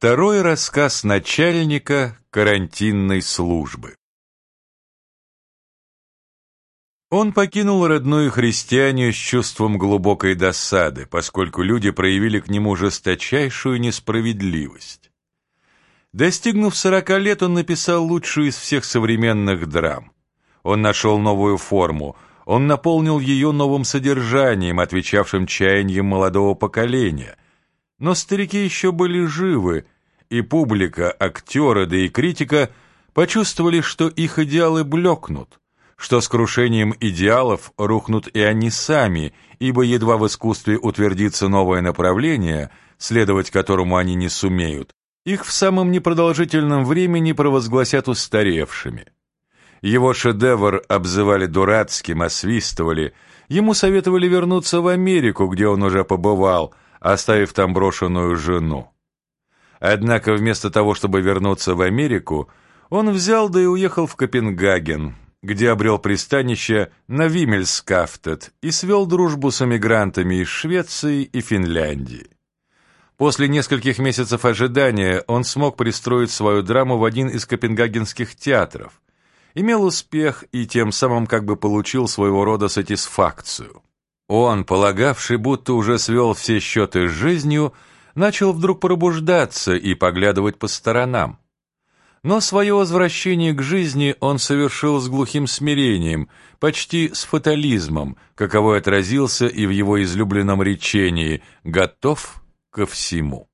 Второй рассказ начальника карантинной службы. Он покинул родную христиане с чувством глубокой досады, поскольку люди проявили к нему жесточайшую несправедливость. Достигнув сорока лет, он написал лучшую из всех современных драм. Он нашел новую форму, он наполнил ее новым содержанием, отвечавшим чаяниям молодого поколения. Но старики еще были живы, и публика, актеры, да и критика почувствовали, что их идеалы блекнут, что с крушением идеалов рухнут и они сами, ибо едва в искусстве утвердится новое направление, следовать которому они не сумеют, их в самом непродолжительном времени провозгласят устаревшими. Его шедевр обзывали дурацким, освистывали, ему советовали вернуться в Америку, где он уже побывал, оставив там брошенную жену. Однако вместо того, чтобы вернуться в Америку, он взял да и уехал в Копенгаген, где обрел пристанище на Вимельскафтет и свел дружбу с эмигрантами из Швеции и Финляндии. После нескольких месяцев ожидания он смог пристроить свою драму в один из копенгагенских театров, имел успех и тем самым как бы получил своего рода сатисфакцию. Он, полагавший, будто уже свел все счеты с жизнью, начал вдруг пробуждаться и поглядывать по сторонам. Но свое возвращение к жизни он совершил с глухим смирением, почти с фатализмом, каковой отразился и в его излюбленном речении «готов ко всему».